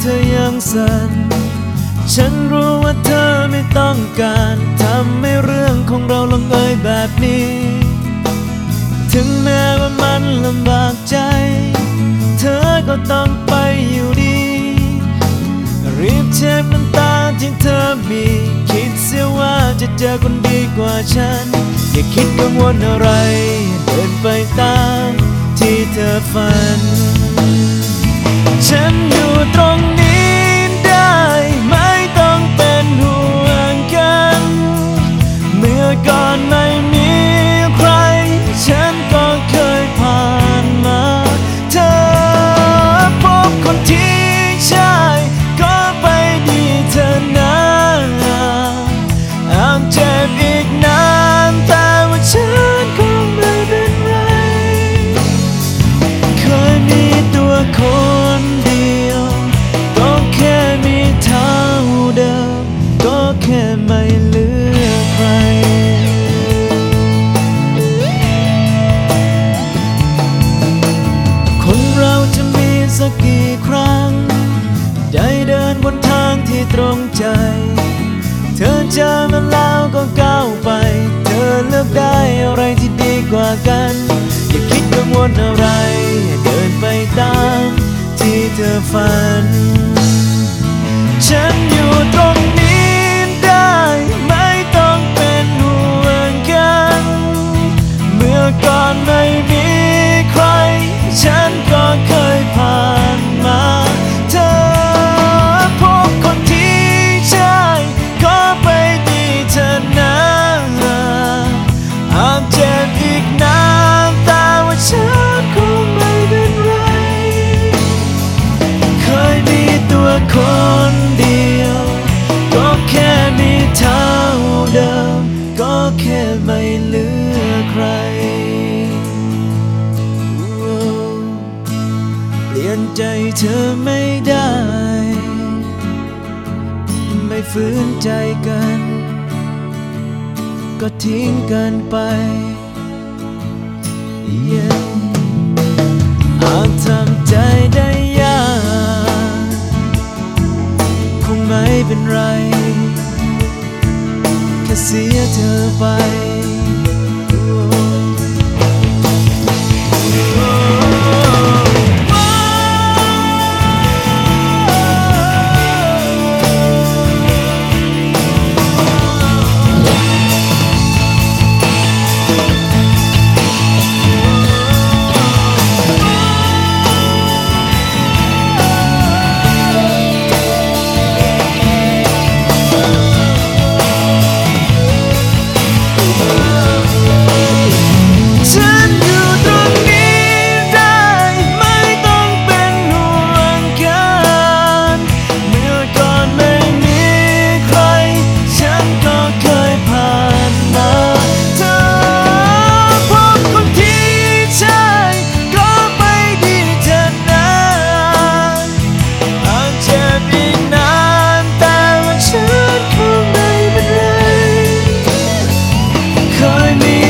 เธอยังสั่นฉันรู้ว่าเธอไม่ต้องการทำให้เรื่องของเราลงเอยแบบนี้ ถึงแม้ว่ามันลำบากใจ เธอก็ต้องไปอยู่ดี รีบเช็ดน้ำตาที่เธอมี คิดเสียว่าจะเจอคนดีกว่าฉัน อย่าคิดกังวลอะไร เดินไปตามที่เธอฝัน ใจ เธอเจอมันแล้วก็ก้าวไป เธอเลือกได้อะไรที่ดีกว่ากัน อย่าคิดกังวลอะไร เดินไปตามที่เธอฝัน ฉันอยู่ตรง ใจเธอไม่ได้ ไม่ฝืนใจกัน ก็ทิ้งกันไป Yeah อาจทำใจได้ยากคงไม่เป็นไร แค่เสียเธอไป join me